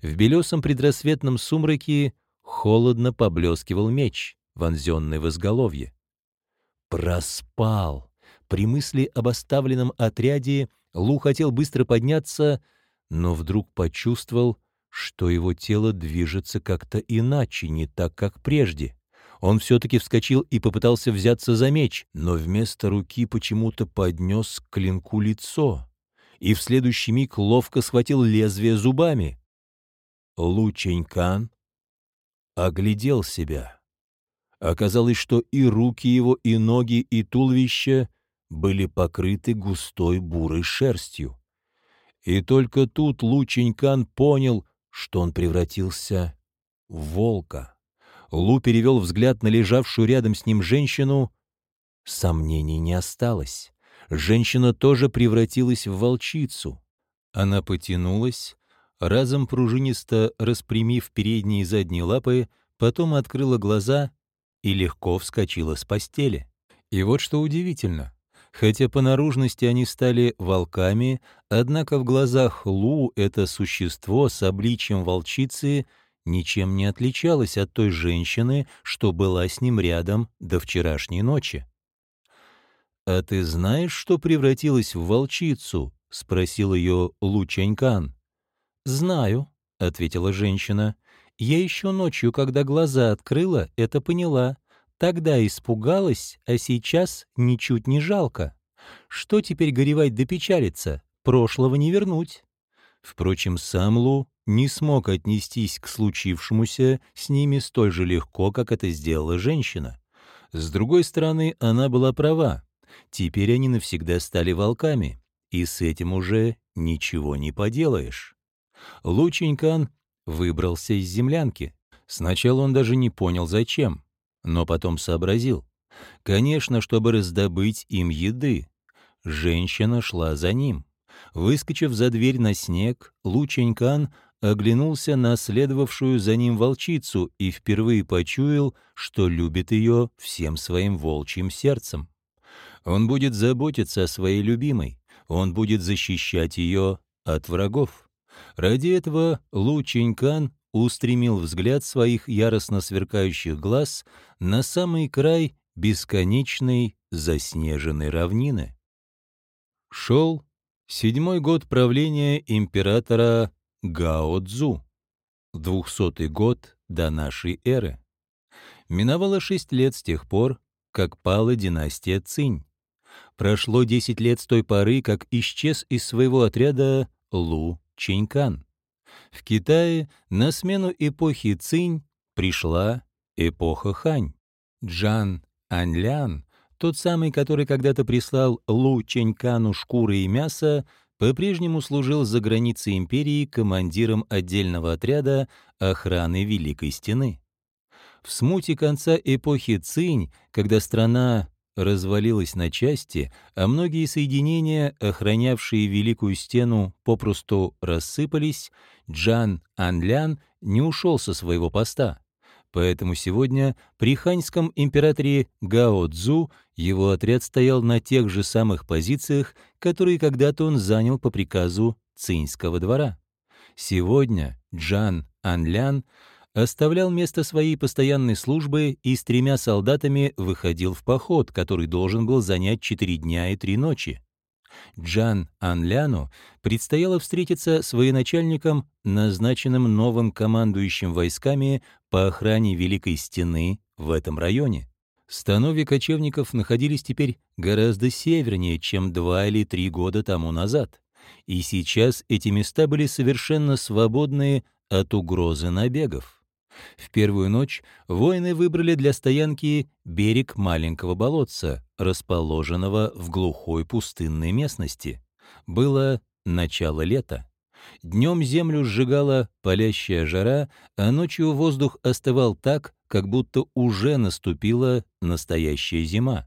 В белесом предрассветном сумраке холодно поблескивал меч, вонзенный в изголовье. Проспал. При мысли об оставленном отряде Лу хотел быстро подняться, но вдруг почувствовал, что его тело движется как-то иначе, не так, как прежде. Он все-таки вскочил и попытался взяться за меч, но вместо руки почему-то поднес к клинку лицо и в следующий миг ловко схватил лезвие зубами. Лученькан оглядел себя. Оказалось, что и руки его, и ноги, и туловище были покрыты густой бурой шерстью. И только тут Лученькан понял, что он превратился в волка. Лу перевел взгляд на лежавшую рядом с ним женщину. Сомнений не осталось. Женщина тоже превратилась в волчицу. Она потянулась, разом пружинисто распрямив передние и задние лапы, потом открыла глаза и легко вскочила с постели. И вот что удивительно. Хотя по наружности они стали волками, однако в глазах Лу это существо с обличием волчицы ничем не отличалось от той женщины, что была с ним рядом до вчерашней ночи. «А ты знаешь, что превратилась в волчицу?» — спросил ее Лу Чанькан. «Знаю», — ответила женщина. «Я еще ночью, когда глаза открыла, это поняла. Тогда испугалась, а сейчас ничуть не жалко. Что теперь горевать да печалиться? Прошлого не вернуть». Впрочем, сам Лу не смог отнестись к случившемуся с ними столь же легко, как это сделала женщина. С другой стороны, она была права. Теперь они навсегда стали волками, и с этим уже ничего не поделаешь. Лученькан выбрался из землянки. Сначала он даже не понял, зачем, но потом сообразил. Конечно, чтобы раздобыть им еды. Женщина шла за ним. Выскочив за дверь на снег, Лученькан оглянулся на следовавшую за ним волчицу и впервые почуял, что любит ее всем своим волчьим сердцем. Он будет заботиться о своей любимой, он будет защищать ее от врагов. Ради этого Лу Чинькан устремил взгляд своих яростно сверкающих глаз на самый край бесконечной заснеженной равнины. Шел седьмой год правления императора Гао Цзу, двухсотый год до нашей эры. Миновало шесть лет с тех пор, как пала династия Цинь. Прошло десять лет с той поры, как исчез из своего отряда Лу Ченькан. В Китае на смену эпохи Цинь пришла эпоха Хань. Джан Аньлян, тот самый, который когда-то прислал Лу Ченькану шкуры и мясо, по-прежнему служил за границей империи командиром отдельного отряда охраны Великой Стены. В смуте конца эпохи Цинь, когда страна развалилась на части, а многие соединения, охранявшие Великую Стену, попросту рассыпались, Джан Анлян не ушел со своего поста. Поэтому сегодня при ханьском императоре Гао Цзу его отряд стоял на тех же самых позициях, которые когда-то он занял по приказу Цинского двора. Сегодня Джан Анлян оставлял место своей постоянной службы и с тремя солдатами выходил в поход, который должен был занять четыре дня и три ночи. Джан Анляну предстояло встретиться с военачальником, назначенным новым командующим войсками по охране Великой Стены в этом районе. Станови кочевников находились теперь гораздо севернее, чем два или три года тому назад. И сейчас эти места были совершенно свободные от угрозы набегов. В первую ночь воины выбрали для стоянки берег маленького болотца, расположенного в глухой пустынной местности. Было начало лета. Днем землю сжигала палящая жара, а ночью воздух остывал так, как будто уже наступила настоящая зима.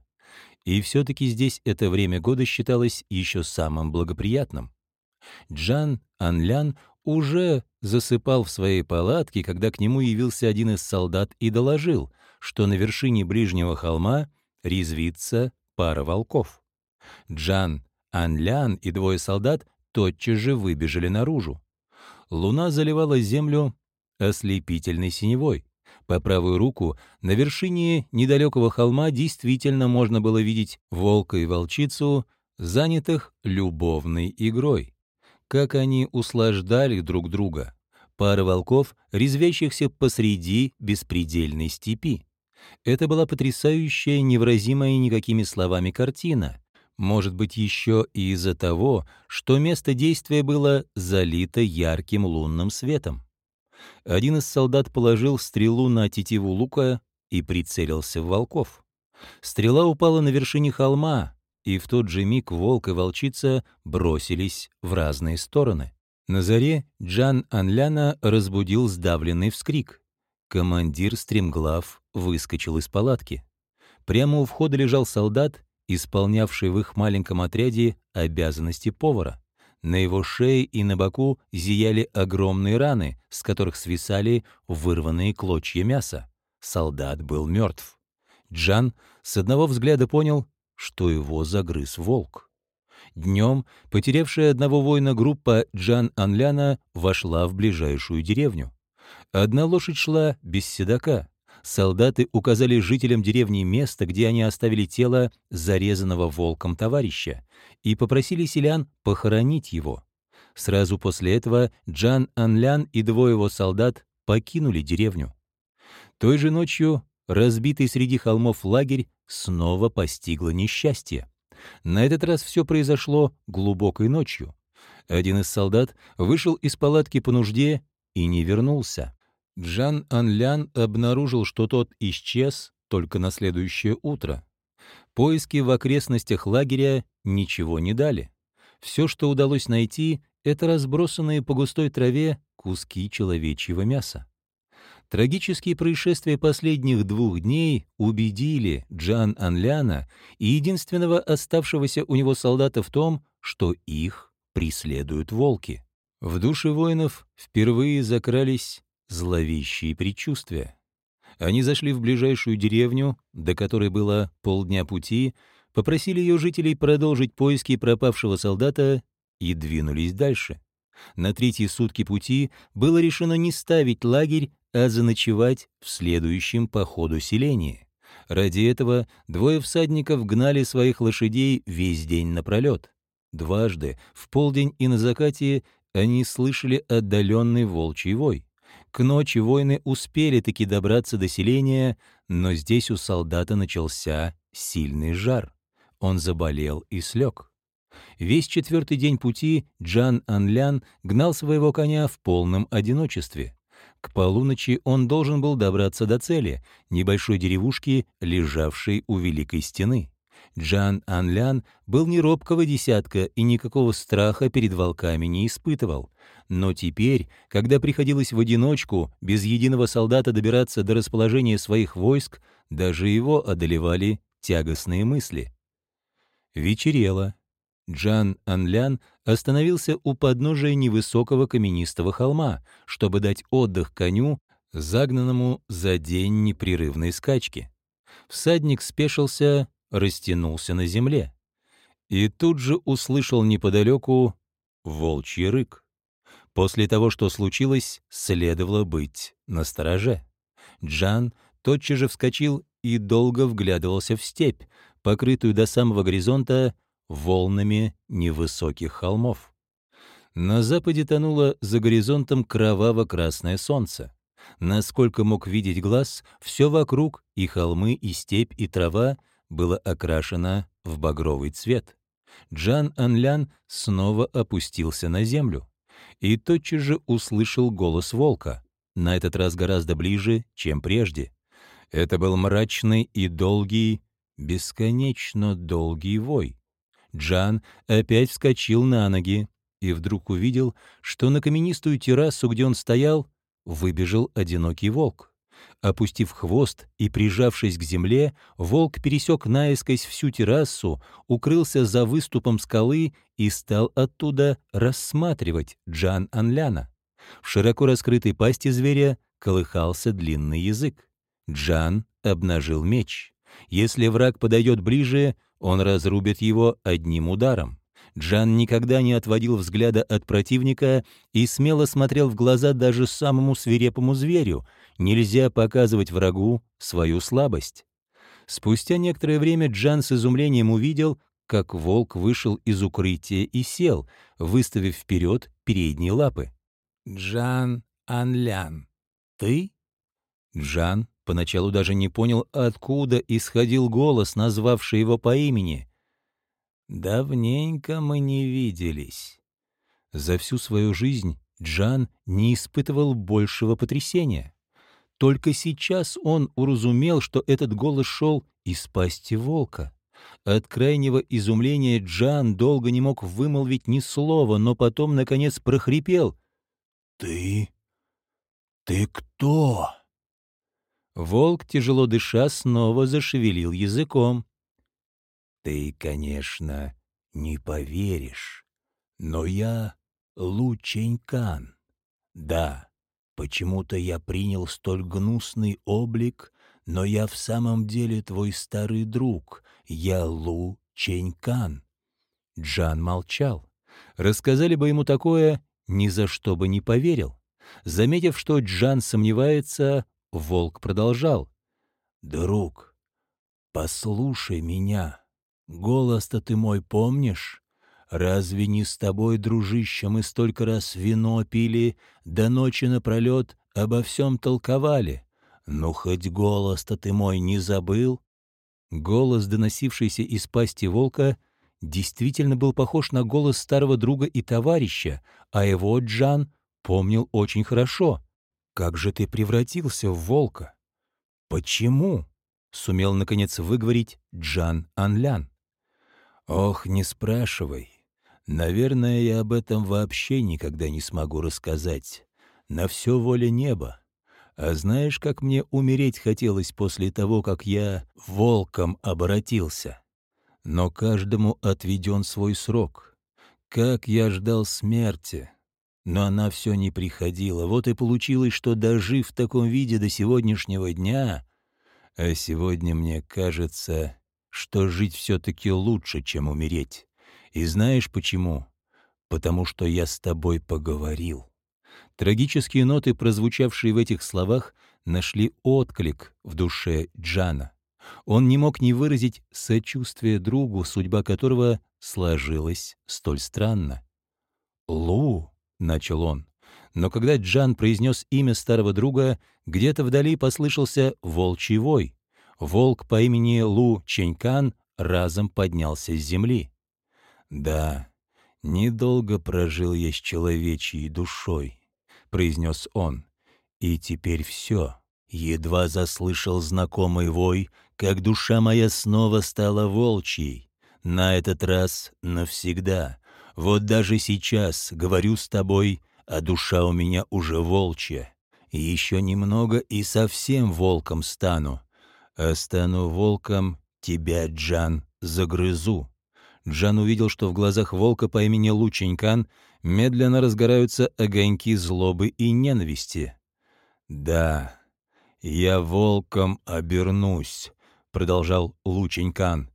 И все-таки здесь это время года считалось еще самым благоприятным. Джан Анлян уже засыпал в своей палатке, когда к нему явился один из солдат и доложил, что на вершине ближнего холма резвится пара волков. Джан, Анлян и двое солдат тотчас же выбежали наружу. Луна заливала землю ослепительной синевой. По правую руку на вершине недалекого холма действительно можно было видеть волка и волчицу, занятых любовной игрой как они услаждали друг друга. Пара волков, резвящихся посреди беспредельной степи. Это была потрясающая, невразимая никакими словами картина. Может быть, еще и из-за того, что место действия было залито ярким лунным светом. Один из солдат положил стрелу на тетиву лука и прицелился в волков. Стрела упала на вершине холма, и в тот же миг волк и волчица бросились в разные стороны. На заре Джан Анляна разбудил сдавленный вскрик. Командир стремглав выскочил из палатки. Прямо у входа лежал солдат, исполнявший в их маленьком отряде обязанности повара. На его шее и на боку зияли огромные раны, с которых свисали вырванные клочья мяса. Солдат был мертв. Джан с одного взгляда понял, что его загрыз волк. Днем потерявшая одного воина группа Джан Анляна вошла в ближайшую деревню. Одна лошадь шла без седока. Солдаты указали жителям деревни место, где они оставили тело зарезанного волком товарища, и попросили селян похоронить его. Сразу после этого Джан Анлян и двое его солдат покинули деревню. Той же ночью разбитый среди холмов лагерь снова постигло несчастье. На этот раз все произошло глубокой ночью. Один из солдат вышел из палатки по нужде и не вернулся. Джан Анлян обнаружил, что тот исчез только на следующее утро. Поиски в окрестностях лагеря ничего не дали. Все, что удалось найти, это разбросанные по густой траве куски человечьего мяса. Трагические происшествия последних двух дней убедили Джан Анляна и единственного оставшегося у него солдата в том, что их преследуют волки. В души воинов впервые закрались зловещие предчувствия. Они зашли в ближайшую деревню, до которой было полдня пути, попросили ее жителей продолжить поиски пропавшего солдата и двинулись дальше. На третьи сутки пути было решено не ставить лагерь, а заночевать в следующем по ходу селении. Ради этого двое всадников гнали своих лошадей весь день напролет. Дважды, в полдень и на закате, они слышали отдаленный волчий вой. К ночи воины успели таки добраться до селения, но здесь у солдата начался сильный жар. Он заболел и слег. Весь четвертый день пути Джан Анлян гнал своего коня в полном одиночестве. К полуночи он должен был добраться до цели, небольшой деревушки, лежавшей у Великой Стены. Джан Анлян был не робкого десятка и никакого страха перед волками не испытывал. Но теперь, когда приходилось в одиночку, без единого солдата добираться до расположения своих войск, даже его одолевали тягостные мысли. Вечерело. Джан Анлян остановился у подножия невысокого каменистого холма, чтобы дать отдых коню, загнанному за день непрерывной скачки. Всадник спешился, растянулся на земле. И тут же услышал неподалеку волчий рык. После того, что случилось, следовало быть настороже. Джан тотчас же вскочил и долго вглядывался в степь, покрытую до самого горизонта волнами невысоких холмов. На западе тонуло за горизонтом кроваво-красное солнце. Насколько мог видеть глаз, все вокруг, и холмы, и степь, и трава, было окрашено в багровый цвет. Джан Анлян снова опустился на землю и тотчас же услышал голос волка, на этот раз гораздо ближе, чем прежде. Это был мрачный и долгий, бесконечно долгий вой. Джан опять вскочил на ноги и вдруг увидел, что на каменистую террасу, где он стоял, выбежал одинокий волк. Опустив хвост и прижавшись к земле, волк пересек наискось всю террасу, укрылся за выступом скалы и стал оттуда рассматривать Джан Анляна. В широко раскрытой пасти зверя колыхался длинный язык. Джан обнажил меч. Если враг подойдет ближе, он разрубит его одним ударом. Джан никогда не отводил взгляда от противника и смело смотрел в глаза даже самому свирепому зверю. Нельзя показывать врагу свою слабость. Спустя некоторое время Джан с изумлением увидел, как волк вышел из укрытия и сел, выставив вперед передние лапы. «Джан Анлян, ты?» Джан Поначалу даже не понял, откуда исходил голос, назвавший его по имени. «Давненько мы не виделись». За всю свою жизнь Джан не испытывал большего потрясения. Только сейчас он уразумел, что этот голос шел из пасти волка. От крайнего изумления Джан долго не мог вымолвить ни слова, но потом, наконец, прохрипел. «Ты? Ты кто?» Волк, тяжело дыша, снова зашевелил языком. «Ты, конечно, не поверишь, но я Лученькан. Да, почему-то я принял столь гнусный облик, но я в самом деле твой старый друг, я Лу Ченькан». Джан молчал. Рассказали бы ему такое, ни за что бы не поверил. Заметив, что Джан сомневается, волк продолжал. «Друг, послушай меня. Голос-то ты мой помнишь? Разве не с тобой, дружище, мы столько раз вино пили, до ночи напролет обо всем толковали? Ну, хоть голос-то ты мой не забыл?» Голос, доносившийся из пасти волка, действительно был похож на голос старого друга и товарища, а его Джан помнил очень хорошо. «Как же ты превратился в волка?» «Почему?» — сумел, наконец, выговорить Джан Анлян. «Ох, не спрашивай. Наверное, я об этом вообще никогда не смогу рассказать. На все воля неба. А знаешь, как мне умереть хотелось после того, как я волком обратился? Но каждому отведен свой срок. Как я ждал смерти. Но она все не приходила. Вот и получилось, что, дожив в таком виде до сегодняшнего дня, а сегодня мне кажется, что жить все-таки лучше, чем умереть. И знаешь почему? Потому что я с тобой поговорил. Трагические ноты, прозвучавшие в этих словах, нашли отклик в душе Джана. Он не мог не выразить сочувствие другу, судьба которого сложилась столь странно. «Лу», — начал он, но когда Джан произнес имя старого друга, где-то вдали послышался волчий вой. Волк по имени Лу Ченькан разом поднялся с земли. «Да, недолго прожил я с человечьей душой», произнес он. «И теперь все. Едва заслышал знакомый вой, как душа моя снова стала волчьей. На этот раз навсегда. Вот даже сейчас говорю с тобой, а душа у меня уже волчья. Еще немного и совсем волком стану. А стану волком, тебя, Джан, загрызу». Джан увидел, что в глазах волка по имени Лученькан медленно разгораются огоньки злобы и ненависти. «Да, я волком обернусь», — продолжал Лученькан.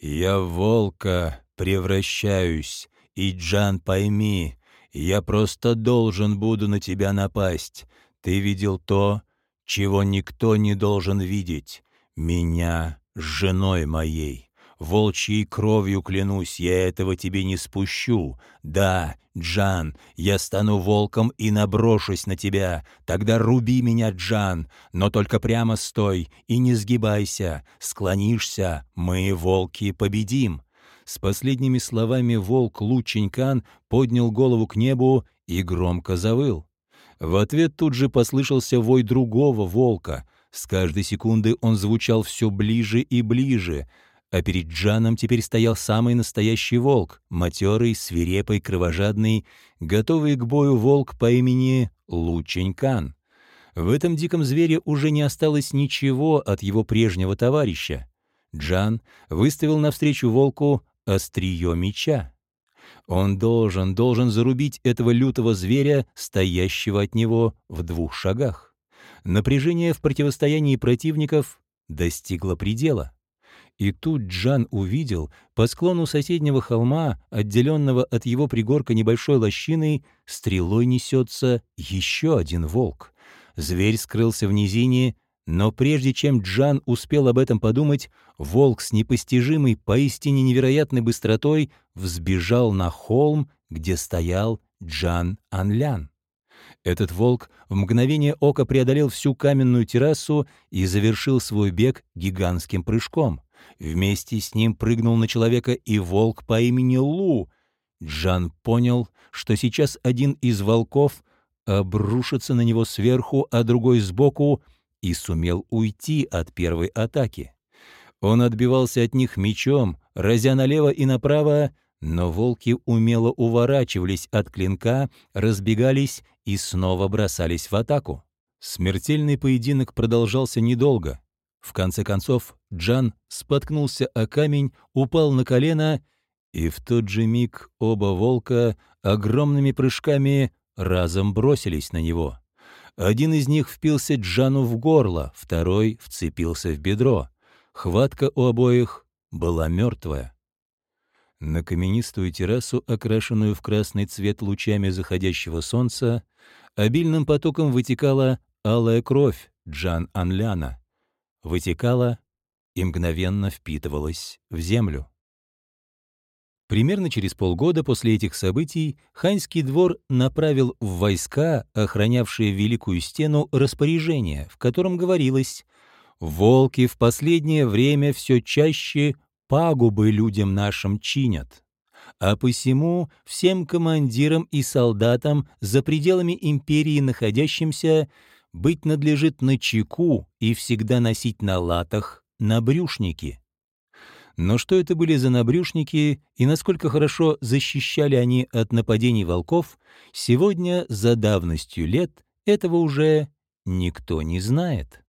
«Я волка превращаюсь, и, Джан, пойми, я просто должен буду на тебя напасть. Ты видел то, чего никто не должен видеть, меня с женой моей. Волчьей кровью клянусь, я этого тебе не спущу. Да, Джан, я стану волком и наброшусь на тебя. Тогда руби меня, Джан, но только прямо стой и не сгибайся. Склонишься, мы, волки, победим». С последними словами волк Лученькан поднял голову к небу и громко завыл. В ответ тут же послышался вой другого волка. С каждой секунды он звучал все ближе и ближе — а перед Джаном теперь стоял самый настоящий волк, матерый, свирепый, кровожадный, готовый к бою волк по имени Лученькан. В этом диком звере уже не осталось ничего от его прежнего товарища. Джан выставил навстречу волку острие меча. Он должен, должен зарубить этого лютого зверя, стоящего от него в двух шагах. Напряжение в противостоянии противников достигло предела. И тут Джан увидел, по склону соседнего холма, отделенного от его пригорка небольшой лощиной, стрелой несется еще один волк. Зверь скрылся в низине, но прежде чем Джан успел об этом подумать, волк с непостижимой, поистине невероятной быстротой взбежал на холм, где стоял Джан Анлян. Этот волк в мгновение ока преодолел всю каменную террасу и завершил свой бег гигантским прыжком. Вместе с ним прыгнул на человека и волк по имени Лу. Джан понял, что сейчас один из волков обрушится на него сверху, а другой сбоку, и сумел уйти от первой атаки. Он отбивался от них мечом, разя налево и направо, но волки умело уворачивались от клинка, разбегались и снова бросались в атаку. Смертельный поединок продолжался недолго. В конце концов Джан споткнулся о камень, упал на колено, и в тот же миг оба волка огромными прыжками разом бросились на него. Один из них впился Джану в горло, второй вцепился в бедро. Хватка у обоих была мертвая. На каменистую террасу, окрашенную в красный цвет лучами заходящего солнца, обильным потоком вытекала алая кровь Джан Анляна. Вытекала и мгновенно впитывалась в землю. Примерно через полгода после этих событий ханьский двор направил в войска, охранявшие Великую Стену, распоряжение, в котором говорилось Волки в последнее время все чаще пагубы людям нашим чинят. А посему всем командирам и солдатам за пределами империи находящимся быть надлежит на чеку и всегда носить на латах набрюшники. Но что это были за набрюшники и насколько хорошо защищали они от нападений волков, сегодня за давностью лет этого уже никто не знает.